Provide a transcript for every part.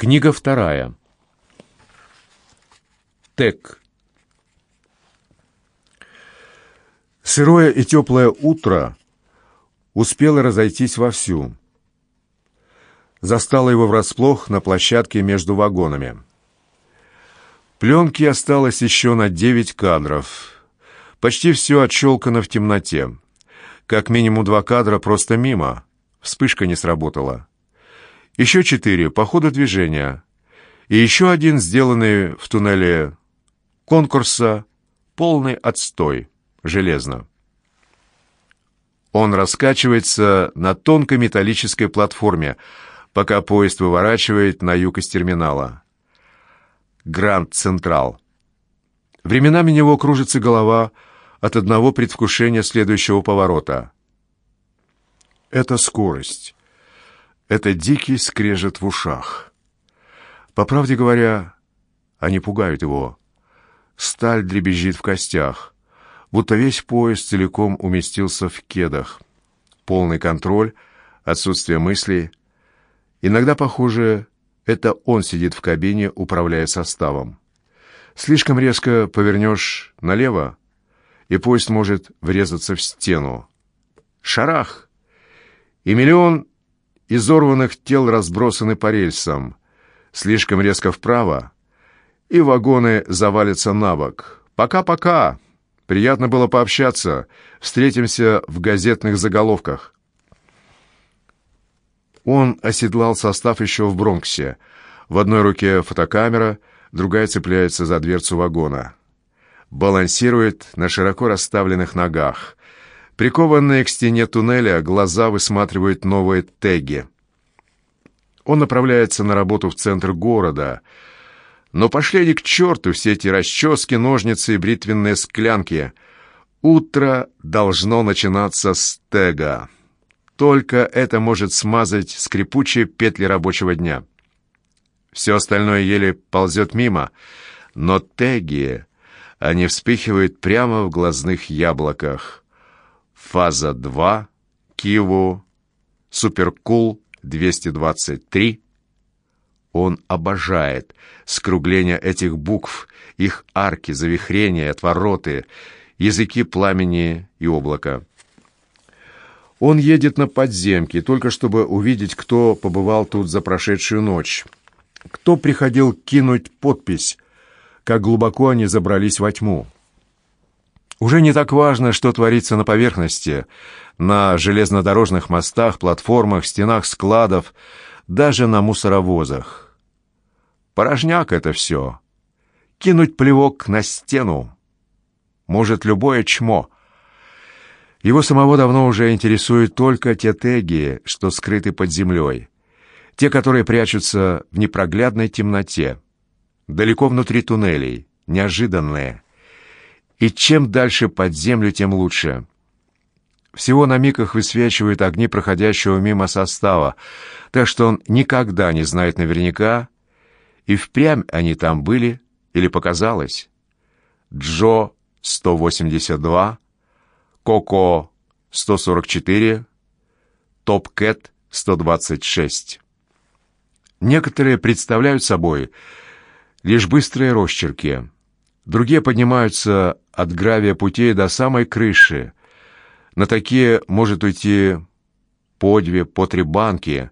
Книга вторая. Тек. Сырое и теплое утро успело разойтись вовсю. Застало его врасплох на площадке между вагонами. Пленки осталось еще на девять кадров. Почти все отщелкано в темноте. Как минимум два кадра просто мимо. Вспышка не сработала. Еще четыре по ходу движения. И еще один, сделанный в туннеле конкурса, полный отстой, железно. Он раскачивается на тонкой металлической платформе, пока поезд выворачивает на юг из терминала. Гранд Централ. Временами него кружится голова от одного предвкушения следующего поворота. Это скорость. Это дикий скрежет в ушах. По правде говоря, они пугают его. Сталь дребезжит в костях, будто весь поезд целиком уместился в кедах. Полный контроль, отсутствие мыслей. Иногда, похоже, это он сидит в кабине, управляя составом. Слишком резко повернешь налево, и поезд может врезаться в стену. Шарах! И миллион изорванных тел разбросаны по рельсам. Слишком резко вправо, и вагоны завалятся на бок. Пока-пока. Приятно было пообщаться. Встретимся в газетных заголовках. Он оседлал состав еще в Бронксе. В одной руке фотокамера, другая цепляется за дверцу вагона. Балансирует на широко расставленных ногах. Прикованные к стене туннеля, глаза высматривают новые теги. Он направляется на работу в центр города. Но пошли они к черту все эти расчески, ножницы и бритвенные склянки. Утро должно начинаться с тега. Только это может смазать скрипучие петли рабочего дня. Все остальное еле ползет мимо, но теги, они вспыхивают прямо в глазных яблоках. Фаза 2, Киву, Суперкул 223. Он обожает скругление этих букв, их арки, завихрения, отвороты, языки пламени и облака. Он едет на подземки, только чтобы увидеть, кто побывал тут за прошедшую ночь, кто приходил кинуть подпись, как глубоко они забрались во тьму. Уже не так важно, что творится на поверхности, на железнодорожных мостах, платформах, стенах складов, даже на мусоровозах. Порожняк это все. Кинуть плевок на стену. Может, любое чмо. Его самого давно уже интересуют только те теги, что скрыты под землей. Те, которые прячутся в непроглядной темноте. Далеко внутри туннелей. Неожиданные и чем дальше под землю, тем лучше. Всего на миг их высвечивают огни проходящего мимо состава, так что он никогда не знает наверняка, и впрямь они там были или показалось. Джо 182, Коко 144, Топ Кэт 126. Некоторые представляют собой лишь быстрые росчерки — Другие поднимаются от гравия путей до самой крыши. На такие может уйти по две, по три банки.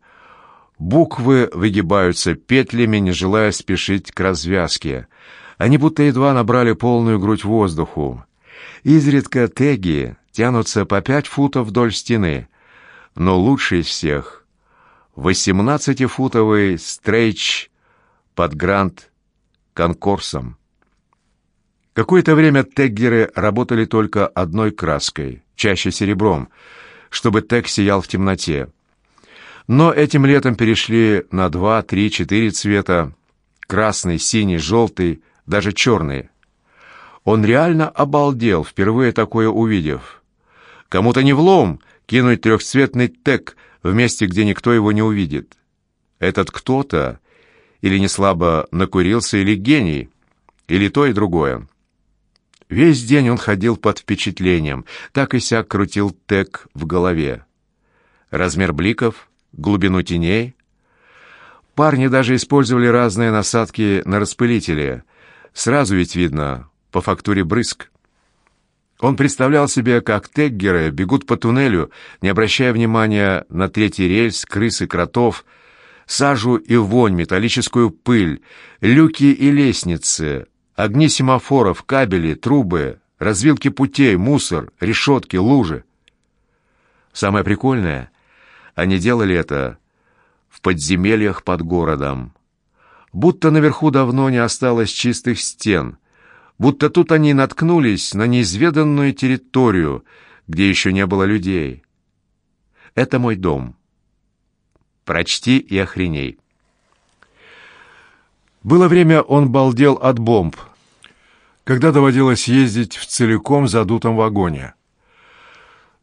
Буквы выгибаются петлями, не желая спешить к развязке. Они будто едва набрали полную грудь воздуху. Изредка теги тянутся по пять футов вдоль стены, но лучший из всех — восемнадцатифутовый стрейч под Гранд Конкорсом. Какое-то время теггеры работали только одной краской, чаще серебром, чтобы тег сиял в темноте. Но этим летом перешли на два, три, четыре цвета — красный, синий, желтый, даже черный. Он реально обалдел, впервые такое увидев. Кому-то не влом кинуть трехцветный тег в месте, где никто его не увидит. Этот кто-то или не слабо накурился, или гений, или то и другое. Весь день он ходил под впечатлением, так и сяк крутил тег в голове. Размер бликов, глубину теней. Парни даже использовали разные насадки на распылители. Сразу ведь видно, по фактуре брызг. Он представлял себе, как теггеры бегут по туннелю, не обращая внимания на третий рельс, крысы, кротов, сажу и вонь, металлическую пыль, люки и лестницы, огни семафоров, кабели, трубы, развилки путей, мусор, решетки, лужи. Самое прикольное, они делали это в подземельях под городом. Будто наверху давно не осталось чистых стен, будто тут они наткнулись на неизведанную территорию, где еще не было людей. Это мой дом. Прочти и охреней. Было время, он балдел от бомб, когда доводилось ездить в целиком задутом вагоне.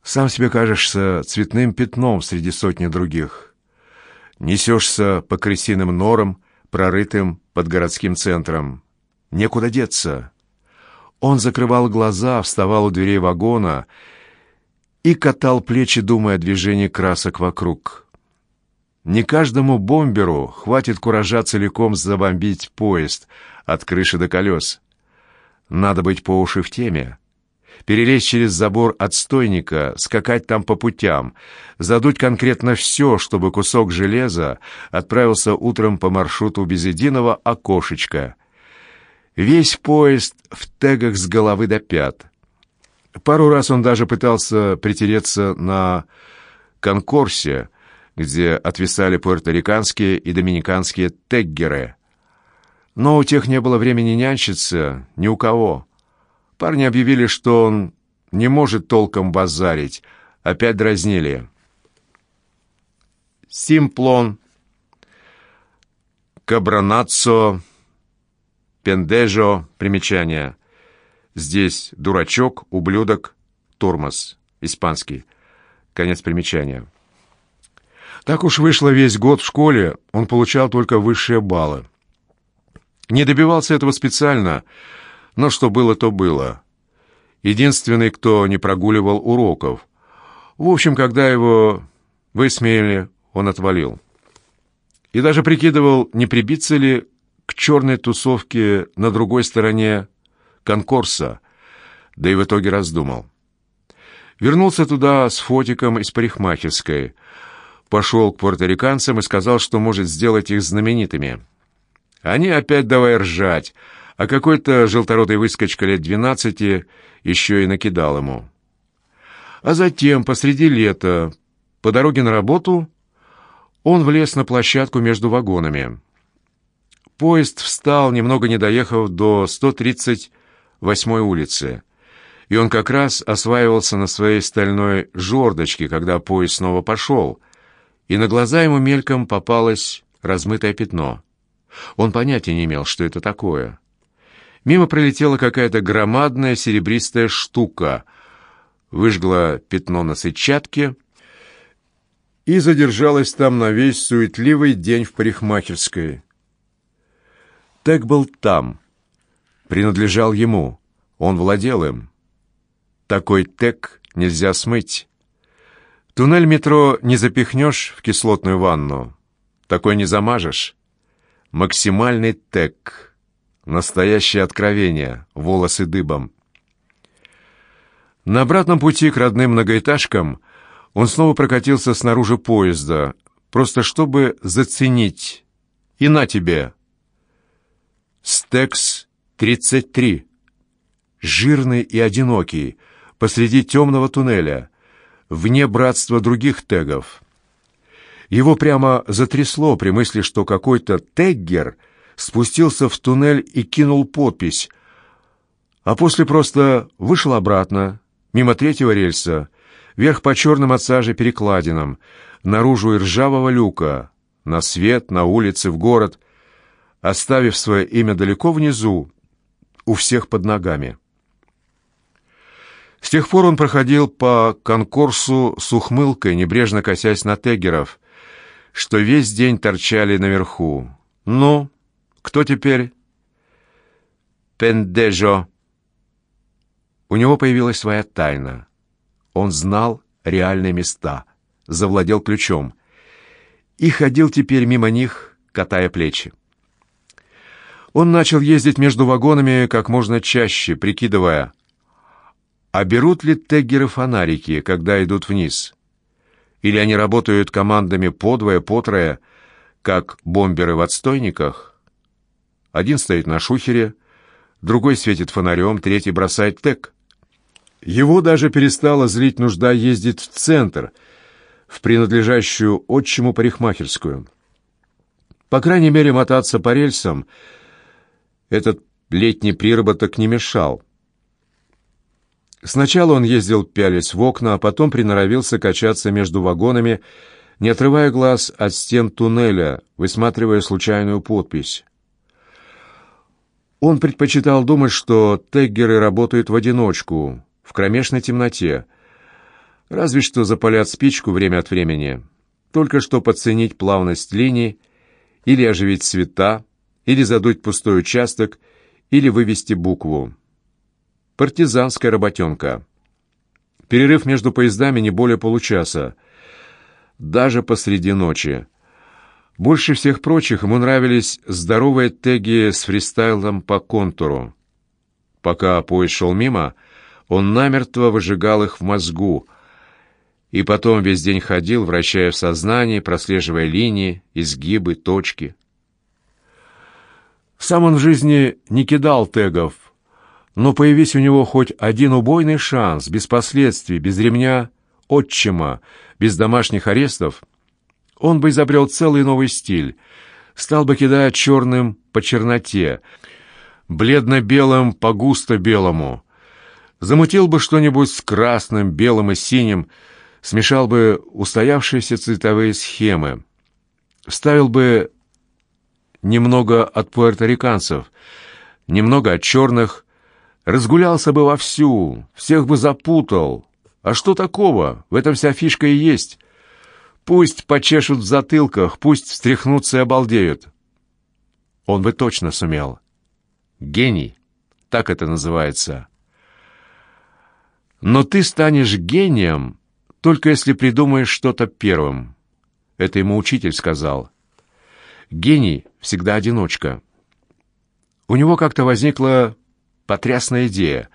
Сам себе кажешься цветным пятном среди сотни других. Несешься по крысиным норам, прорытым под городским центром. Некуда деться. Он закрывал глаза, вставал у дверей вагона и катал плечи, думая о движении красок вокруг. Не каждому бомберу хватит куража целиком забомбить поезд от крыши до колес. Надо быть по уши в теме перелезть через забор отстойника, скакать там по путям, задуть конкретно все, чтобы кусок железа отправился утром по маршруту без единого окошечка. Весь поезд в тегах с головы до пят. Пару раз он даже пытался притереться на конкурсе, где отвисали пуэрториканские и доминиканские теггеры. Но у тех не было времени нянчиться ни у кого. Парни объявили, что он не может толком базарить. Опять дразнили. Симплон, Кабранаццо, Пендежо, примечание. Здесь дурачок, ублюдок, тормоз, испанский. Конец примечания. Так уж вышло весь год в школе, он получал только высшие баллы. Не добивался этого специально, но что было, то было. Единственный, кто не прогуливал уроков. В общем, когда его высмеяли, он отвалил. И даже прикидывал, не прибиться ли к черной тусовке на другой стороне конкурса, да и в итоге раздумал. Вернулся туда с фотиком из парикмахерской, пошел к пуэрториканцам и сказал, что может сделать их знаменитыми. Они опять давай ржать, а какой-то желторотый выскочка лет двенадцати еще и накидал ему. А затем, посреди лета, по дороге на работу, он влез на площадку между вагонами. Поезд встал, немного не доехав до 138-й улицы, и он как раз осваивался на своей стальной жердочке, когда поезд снова пошел, и на глаза ему мельком попалось размытое пятно. Он понятия не имел, что это такое — Мимо пролетела какая-то громадная серебристая штука, выжгла пятно на сетчатке и задержалась там на весь суетливый день в парикмахерской. Тег был там, принадлежал ему, он владел им. Такой тег нельзя смыть. Туннель метро не запихнешь в кислотную ванну, такой не замажешь. Максимальный тег — Настоящее откровение, волосы дыбом. На обратном пути к родным многоэтажкам он снова прокатился снаружи поезда, просто чтобы заценить. И на тебе. Стекс-33. Жирный и одинокий, посреди темного туннеля, вне братства других тегов. Его прямо затрясло при мысли, что какой-то теггер — спустился в туннель и кинул подпись, а после просто вышел обратно, мимо третьего рельса, вверх по черным от сажи перекладинам, наружу и ржавого люка, на свет, на улице, в город, оставив свое имя далеко внизу, у всех под ногами. С тех пор он проходил по конкурсу с ухмылкой, небрежно косясь на тегеров, что весь день торчали наверху. «Ну, кто теперь? Пендежо. У него появилась своя тайна. Он знал реальные места, завладел ключом и ходил теперь мимо них, катая плечи. Он начал ездить между вагонами как можно чаще, прикидывая, а берут ли теггеры фонарики, когда идут вниз? Или они работают командами подвое, потрое, как бомберы в отстойниках? Один стоит на шухере, другой светит фонарем, третий бросает тег. Его даже перестала злить нужда ездить в центр, в принадлежащую отчиму парикмахерскую. По крайней мере, мотаться по рельсам этот летний приработок не мешал. Сначала он ездил пялись в окна, а потом приноровился качаться между вагонами, не отрывая глаз от стен туннеля, высматривая случайную подпись. Он предпочитал думать, что теггеры работают в одиночку, в кромешной темноте. Разве что запалят спичку время от времени. Только что подценить плавность линий, или оживить цвета, или задуть пустой участок, или вывести букву. Партизанская работенка. Перерыв между поездами не более получаса. Даже посреди ночи. Больше всех прочих ему нравились здоровые теги с фристайлом по контуру. Пока поезд шел мимо, он намертво выжигал их в мозгу, и потом весь день ходил, вращая в сознании, прослеживая линии, изгибы, точки. Сам он в жизни не кидал тегов, но появись у него хоть один убойный шанс, без последствий, без ремня, отчима, без домашних арестов, он бы изобрел целый новый стиль, стал бы кидать черным по черноте, бледно-белым по густо-белому, замутил бы что-нибудь с красным, белым и синим, смешал бы устоявшиеся цветовые схемы, вставил бы немного от пуэрториканцев, немного от черных, разгулялся бы вовсю, всех бы запутал. А что такого? В этом вся фишка и есть. Пусть почешут в затылках, пусть встряхнутся и обалдеют. Он бы точно сумел. Гений, так это называется. Но ты станешь гением, только если придумаешь что-то первым. Это ему учитель сказал. Гений всегда одиночка. У него как-то возникла потрясная идея.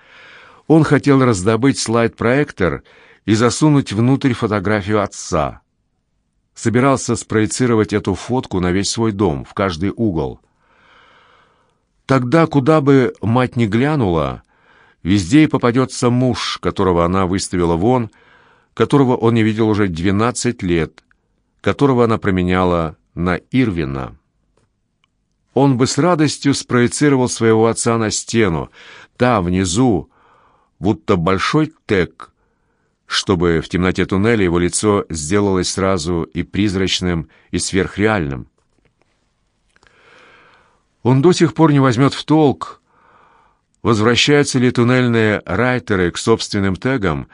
Он хотел раздобыть слайд-проектор и засунуть внутрь фотографию отца. Собирался спроецировать эту фотку на весь свой дом, в каждый угол. Тогда, куда бы мать ни глянула, Везде и попадется муж, которого она выставила вон, которого он не видел уже двенадцать лет, которого она променяла на Ирвина. Он бы с радостью спроецировал своего отца на стену, там, внизу, будто большой тег, чтобы в темноте туннеля его лицо сделалось сразу и призрачным, и сверхреальным. Он до сих пор не возьмет в толк, возвращаются ли туннельные райтеры к собственным тегам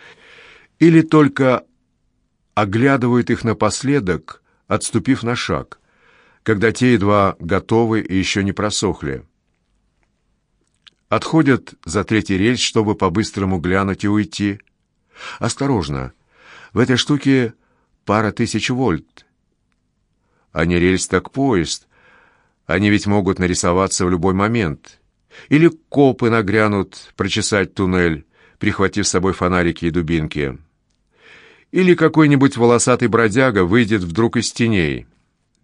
или только оглядывают их напоследок, отступив на шаг, когда те едва готовы и еще не просохли. Отходят за третий рельс, чтобы по-быстрому глянуть и уйти. Осторожно, в этой штуке пара тысяч вольт. А не рельс, так поезд. Они ведь могут нарисоваться в любой момент. Или копы нагрянут прочесать туннель, прихватив с собой фонарики и дубинки. Или какой-нибудь волосатый бродяга выйдет вдруг из теней.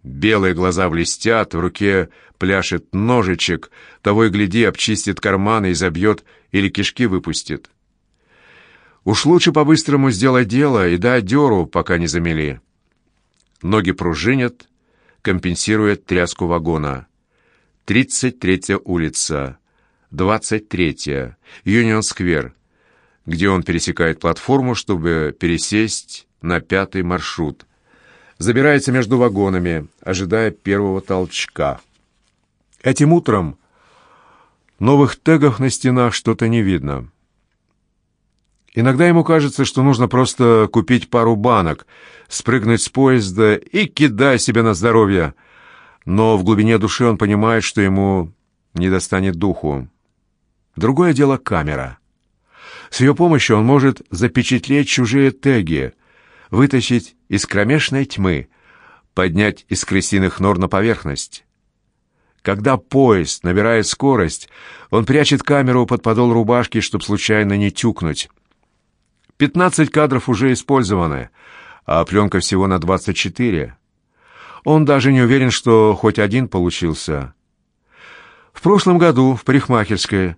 Белые глаза блестят, в руке пляшет ножичек, того и гляди, обчистит карманы и забьет или кишки выпустит. Уж лучше по-быстрому сделать дело и дать дёру, пока не замели. Ноги пружинят, компенсирует тряску вагона. Тридцать третья улица. 23-я, Юнион-сквер, где он пересекает платформу, чтобы пересесть на пятый маршрут. Забирается между вагонами, ожидая первого толчка. Этим утром новых тегов на стенах что-то не видно. Иногда ему кажется, что нужно просто купить пару банок, спрыгнуть с поезда и кидай себе на здоровье. Но в глубине души он понимает, что ему не достанет духу. Другое дело камера. С ее помощью он может запечатлеть чужие теги, вытащить из кромешной тьмы, поднять из крысиных нор на поверхность. Когда поезд набирает скорость, он прячет камеру под подол рубашки, чтобы случайно не тюкнуть. Пятнадцать кадров уже использованы, а пленка всего на двадцать четыре. Он даже не уверен, что хоть один получился. В прошлом году в парикмахерской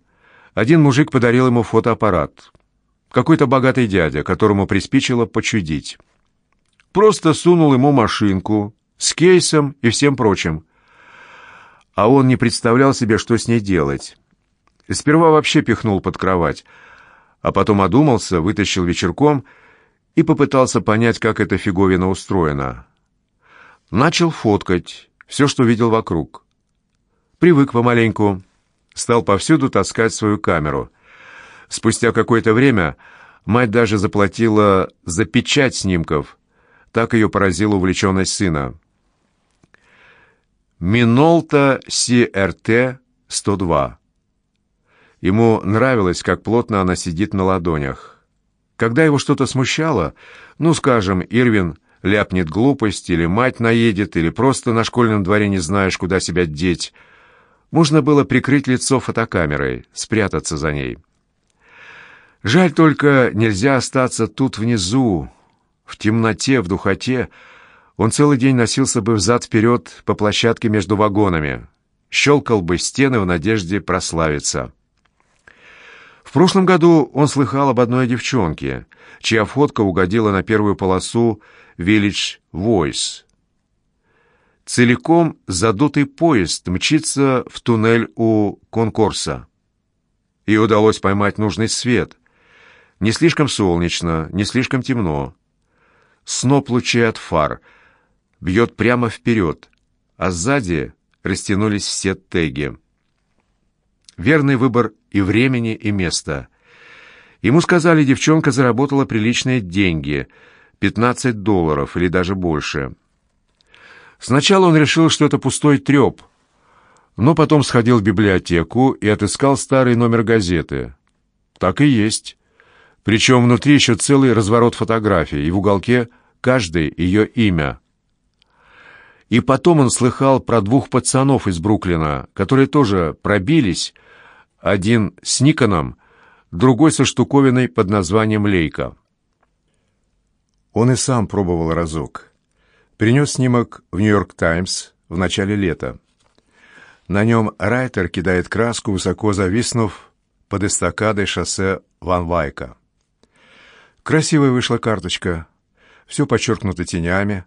один мужик подарил ему фотоаппарат. Какой-то богатый дядя, которому приспичило почудить. Просто сунул ему машинку с кейсом и всем прочим. А он не представлял себе, что с ней делать. Сперва вообще пихнул под кровать, а потом одумался, вытащил вечерком и попытался понять, как эта фиговина устроена. Начал фоткать все, что видел вокруг. Привык помаленьку, стал повсюду таскать свою камеру. Спустя какое-то время мать даже заплатила за печать снимков. Так ее поразила увлеченность сына. Минолта CRT-102. Ему нравилось, как плотно она сидит на ладонях. Когда его что-то смущало, ну, скажем, Ирвин ляпнет глупость, или мать наедет, или просто на школьном дворе не знаешь, куда себя деть, можно было прикрыть лицо фотокамерой, спрятаться за ней. Жаль только, нельзя остаться тут внизу, в темноте, в духоте. Он целый день носился бы взад-вперед по площадке между вагонами, щелкал бы стены в надежде прославиться. В прошлом году он слыхал об одной девчонке, чья фотка угодила на первую полосу Village Voice. Целиком задутый поезд мчится в туннель у конкурса. И удалось поймать нужный свет. Не слишком солнечно, не слишком темно. Сноп лучей от фар бьет прямо вперед, а сзади растянулись все теги. Верный выбор и времени, и места. Ему сказали, девчонка заработала приличные деньги — 15 долларов или даже больше. Сначала он решил, что это пустой треп, но потом сходил в библиотеку и отыскал старый номер газеты. Так и есть. Причем внутри еще целый разворот фотографий, и в уголке каждое ее имя. И потом он слыхал про двух пацанов из Бруклина, которые тоже пробились, один с Никоном, другой со штуковиной под названием «Лейка». Он и сам пробовал разок. Принес снимок в «Нью-Йорк Таймс» в начале лета. На нем Райтер кидает краску, высоко зависнув под эстакадой шоссе Ван Вайка. Красивая вышла карточка. Все подчеркнуто тенями.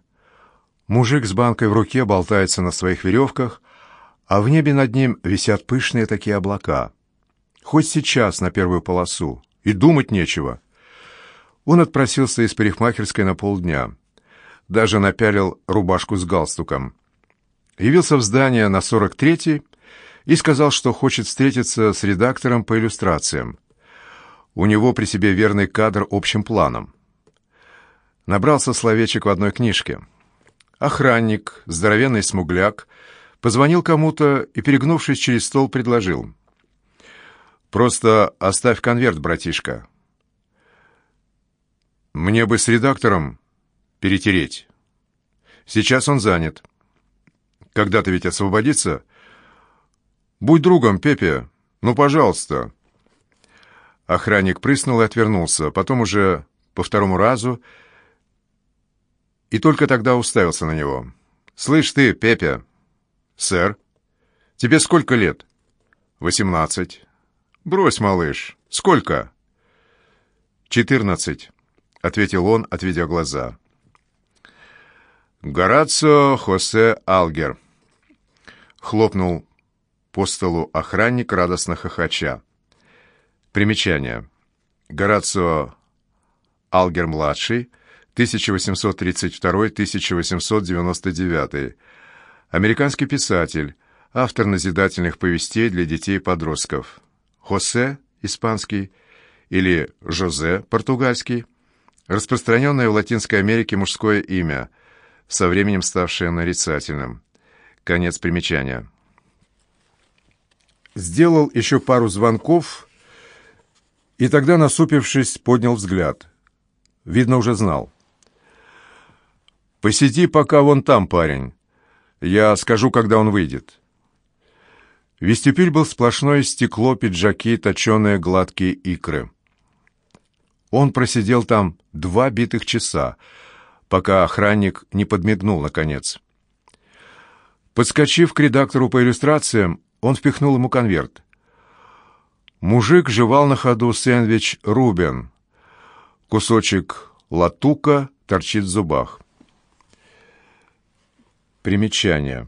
Мужик с банкой в руке болтается на своих веревках, а в небе над ним висят пышные такие облака. Хоть сейчас на первую полосу. И думать нечего. Он отпросился из парикмахерской на полдня. Даже напялил рубашку с галстуком. Явился в здание на 43-й и сказал, что хочет встретиться с редактором по иллюстрациям. У него при себе верный кадр общим планом. Набрался словечек в одной книжке. Охранник, здоровенный смугляк, позвонил кому-то и, перегнувшись через стол, предложил. «Просто оставь конверт, братишка. Мне бы с редактором перетереть. Сейчас он занят. Когда-то ведь освободится. Будь другом, Пепе. Ну, пожалуйста. Охранник прыснул и отвернулся, потом уже по второму разу, и только тогда уставился на него. «Слышь ты, Пепе!» «Сэр, тебе сколько лет?» «Восемнадцать». «Брось, малыш. Сколько?» «Четырнадцать». — ответил он, отведя глаза. «Горацио Хосе Алгер», — хлопнул по столу охранник, радостно хохоча. Примечание. Горацио Алгер-младший, 1832-1899. Американский писатель, автор назидательных повестей для детей и подростков. Хосе, испанский, или Жозе, португальский — Распространенное в Латинской Америке мужское имя, со временем ставшее нарицательным. Конец примечания. Сделал еще пару звонков, и тогда, насупившись, поднял взгляд. Видно, уже знал. «Посиди пока вон там, парень. Я скажу, когда он выйдет». Вестибюль был сплошное стекло, пиджаки, точеные гладкие икры. Он просидел там два битых часа, пока охранник не подмигнул, наконец. Подскочив к редактору по иллюстрациям, он впихнул ему конверт. Мужик жевал на ходу сэндвич «Рубен». Кусочек латука торчит в зубах. Примечание.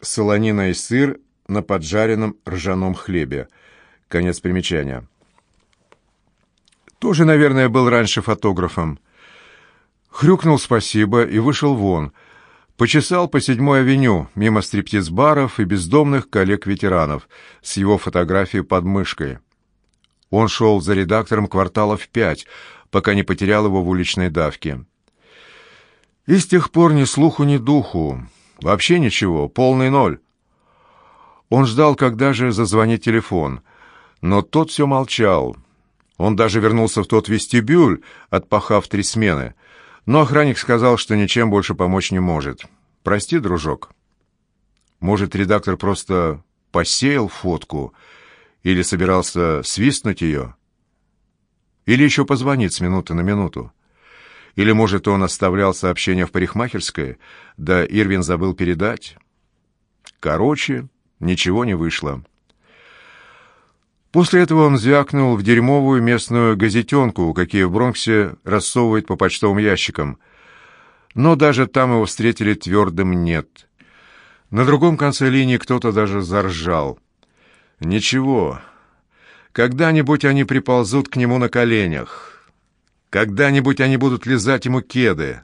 Солонина и сыр на поджаренном ржаном хлебе. Конец примечания. Тоже, наверное, был раньше фотографом. Хрюкнул спасибо и вышел вон. Почесал по седьмой авеню, мимо стриптиз-баров и бездомных коллег-ветеранов, с его фотографией под мышкой. Он шел за редактором кварталов пять, пока не потерял его в уличной давке. И с тех пор ни слуху, ни духу. Вообще ничего, полный ноль. Он ждал, когда же зазвонит телефон, но тот все молчал. Он даже вернулся в тот вестибюль, отпахав три смены, но охранник сказал, что ничем больше помочь не может. «Прости, дружок». Может, редактор просто посеял фотку или собирался свистнуть ее? Или еще позвонить с минуты на минуту? Или, может, он оставлял сообщение в парикмахерской, да Ирвин забыл передать? Короче, ничего не вышло. После этого он звякнул в дерьмовую местную газетенку, какие в Бронксе рассовывают по почтовым ящикам. Но даже там его встретили твердым «нет». На другом конце линии кто-то даже заржал. «Ничего, когда-нибудь они приползут к нему на коленях». Когда-нибудь они будут лизать ему кеды.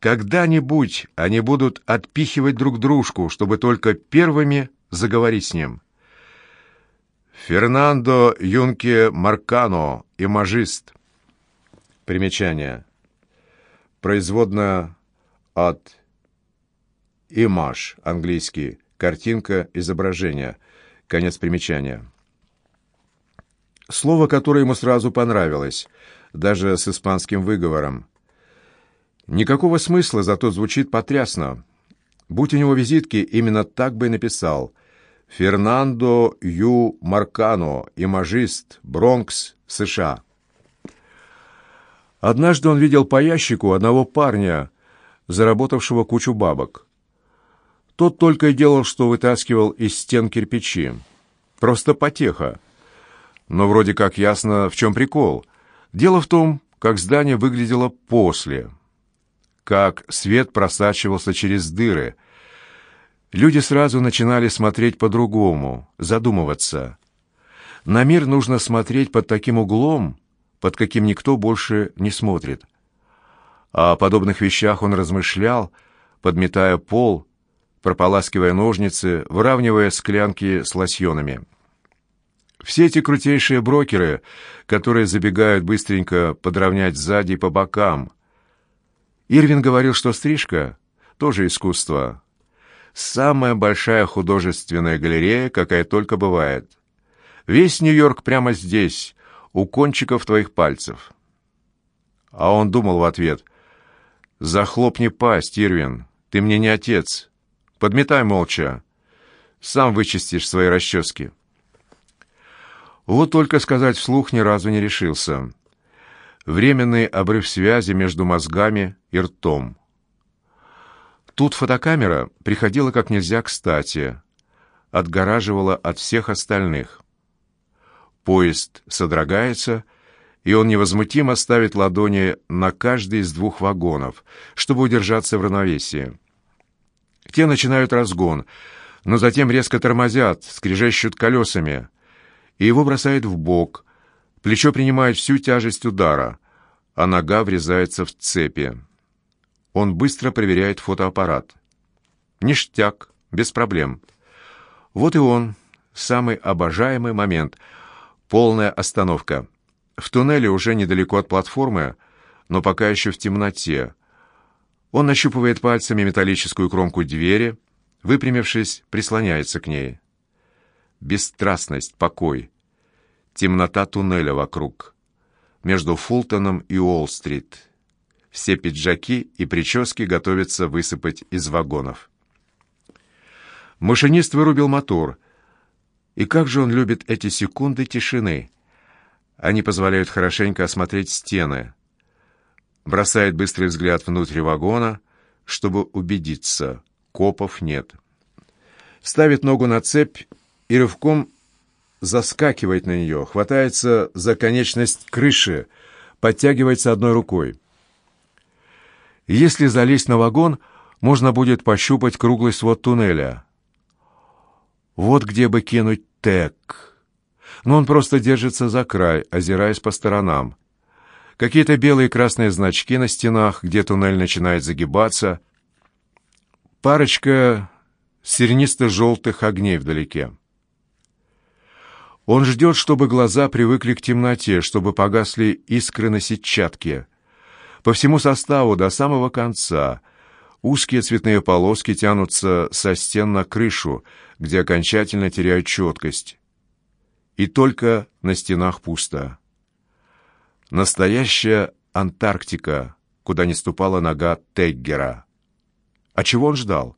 Когда-нибудь они будут отпихивать друг дружку, чтобы только первыми заговорить с ним. Фернандо Юнке Маркано, имажист. Примечание. Производно от имаж, английский, картинка, изображение. Конец примечания. Слово, которое ему сразу понравилось — даже с испанским выговором. Никакого смысла, зато звучит потрясно. Будь у него визитки, именно так бы и написал. «Фернандо Ю Маркано, имажист, Бронкс, США». Однажды он видел по ящику одного парня, заработавшего кучу бабок. Тот только и делал, что вытаскивал из стен кирпичи. Просто потеха. Но вроде как ясно, в чем прикол — Дело в том, как здание выглядело после, как свет просачивался через дыры. Люди сразу начинали смотреть по-другому, задумываться. На мир нужно смотреть под таким углом, под каким никто больше не смотрит. О подобных вещах он размышлял, подметая пол, прополаскивая ножницы, выравнивая склянки с лосьонами. Все эти крутейшие брокеры, которые забегают быстренько подровнять сзади и по бокам. Ирвин говорил, что стрижка — тоже искусство. Самая большая художественная галерея, какая только бывает. Весь Нью-Йорк прямо здесь, у кончиков твоих пальцев. А он думал в ответ, «Захлопни пасть, Ирвин, ты мне не отец. Подметай молча. Сам вычистишь свои расчески». Вот только сказать вслух ни разу не решился. Временный обрыв связи между мозгами и ртом. Тут фотокамера приходила как нельзя кстати, отгораживала от всех остальных. Поезд содрогается, и он невозмутимо ставит ладони на каждый из двух вагонов, чтобы удержаться в равновесии. Те начинают разгон, но затем резко тормозят, скрежещут колесами, и его бросает в бок. Плечо принимает всю тяжесть удара, а нога врезается в цепи. Он быстро проверяет фотоаппарат. Ништяк, без проблем. Вот и он, самый обожаемый момент. Полная остановка. В туннеле уже недалеко от платформы, но пока еще в темноте. Он нащупывает пальцами металлическую кромку двери, выпрямившись, прислоняется к ней бесстрастность, покой. Темнота туннеля вокруг, между Фултоном и Уолл-стрит. Все пиджаки и прически готовятся высыпать из вагонов. Машинист вырубил мотор. И как же он любит эти секунды тишины. Они позволяют хорошенько осмотреть стены. Бросает быстрый взгляд внутрь вагона, чтобы убедиться, копов нет. Ставит ногу на цепь и рывком заскакивает на нее, хватается за конечность крыши, подтягивается одной рукой. Если залезть на вагон, можно будет пощупать круглый свод туннеля. Вот где бы кинуть Тек. Но он просто держится за край, озираясь по сторонам. Какие-то белые и красные значки на стенах, где туннель начинает загибаться. Парочка сернисто-желтых огней вдалеке. Он ждет, чтобы глаза привыкли к темноте, чтобы погасли искры на сетчатке. По всему составу до самого конца узкие цветные полоски тянутся со стен на крышу, где окончательно теряют четкость. И только на стенах пусто. Настоящая Антарктика, куда не ступала нога Теггера. А чего он ждал?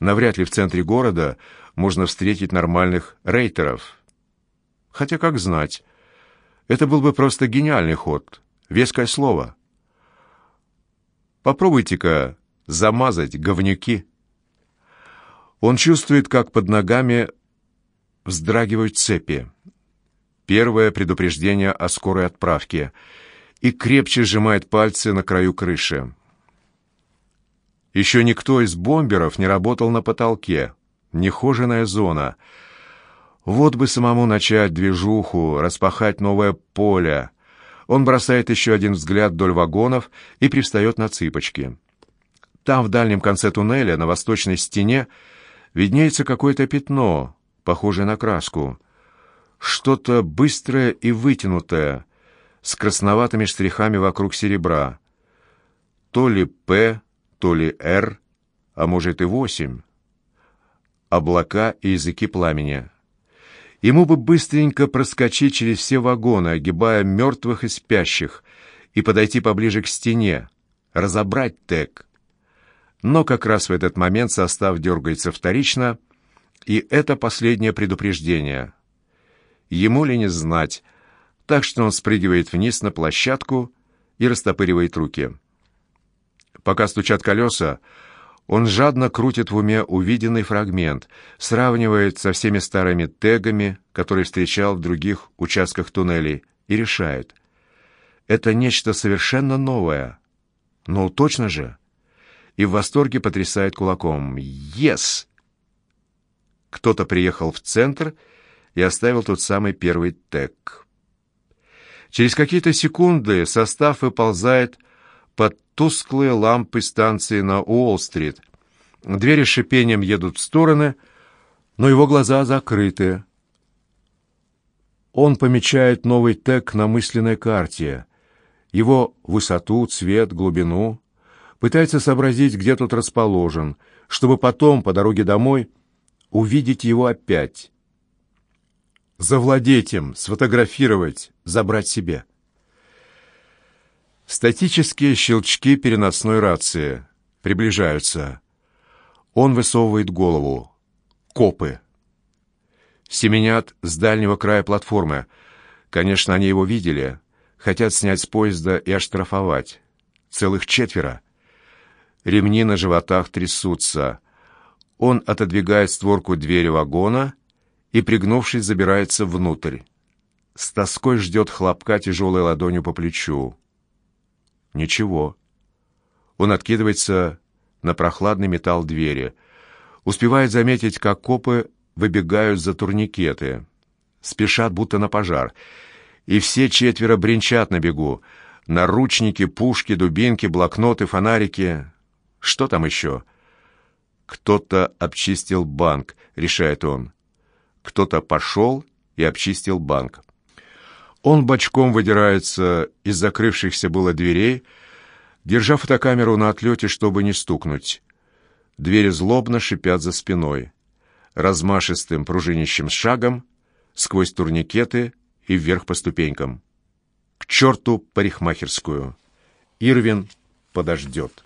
Навряд ли в центре города можно встретить нормальных рейтеров. Хотя, как знать, это был бы просто гениальный ход, веское слово. Попробуйте-ка замазать говнюки. Он чувствует, как под ногами вздрагивают цепи. Первое предупреждение о скорой отправке. И крепче сжимает пальцы на краю крыши. Еще никто из бомберов не работал на потолке. Нехоженая зона. Вот бы самому начать движуху, распахать новое поле. Он бросает еще один взгляд вдоль вагонов и пристает на цыпочки. Там, в дальнем конце туннеля, на восточной стене, виднеется какое-то пятно, похожее на краску. Что-то быстрое и вытянутое, с красноватыми штрихами вокруг серебра. То ли «П», то ли «Р», а может и «восемь». Облака и языки пламени. Ему бы быстренько проскочить через все вагоны, огибая мертвых и спящих, и подойти поближе к стене, разобрать тег. Но как раз в этот момент состав дергается вторично, и это последнее предупреждение. Ему ли не знать, так что он спрыгивает вниз на площадку и растопыривает руки. Пока стучат колеса, он жадно крутит в уме увиденный фрагмент, сравнивает со всеми старыми тегами, которые встречал в других участках туннелей, и решает. Это нечто совершенно новое. Ну, точно же и в восторге потрясает кулаком. «Ес!» Кто-то приехал в центр и оставил тот самый первый тег. Через какие-то секунды состав выползает под тусклые лампы станции на Уолл-стрит. Двери с шипением едут в стороны, но его глаза закрыты. Он помечает новый тег на мысленной карте, его высоту, цвет, глубину, пытается сообразить, где тот расположен, чтобы потом, по дороге домой, увидеть его опять. Завладеть им, сфотографировать, забрать себе. Статические щелчки переносной рации приближаются. Он высовывает голову. Копы. Семенят с дальнего края платформы. Конечно, они его видели. Хотят снять с поезда и оштрафовать. Целых четверо. Ремни на животах трясутся. Он отодвигает створку двери вагона и, пригнувшись, забирается внутрь. С тоской ждет хлопка тяжелой ладонью по плечу. Ничего. Он откидывается на прохладный металл двери. Успевает заметить, как копы выбегают за турникеты. Спешат, будто на пожар. И все четверо бренчат на бегу. Наручники, пушки, дубинки, блокноты, фонарики. Что там еще? Кто-то обчистил банк, решает он. Кто-то пошел и обчистил банк. Он бочком выдирается из закрывшихся было дверей, держа фотокамеру на отлете, чтобы не стукнуть. Двери злобно шипят за спиной. Размашистым пружинищим шагом, сквозь турникеты и вверх по ступенькам. К черту парикмахерскую. Ирвин подождет.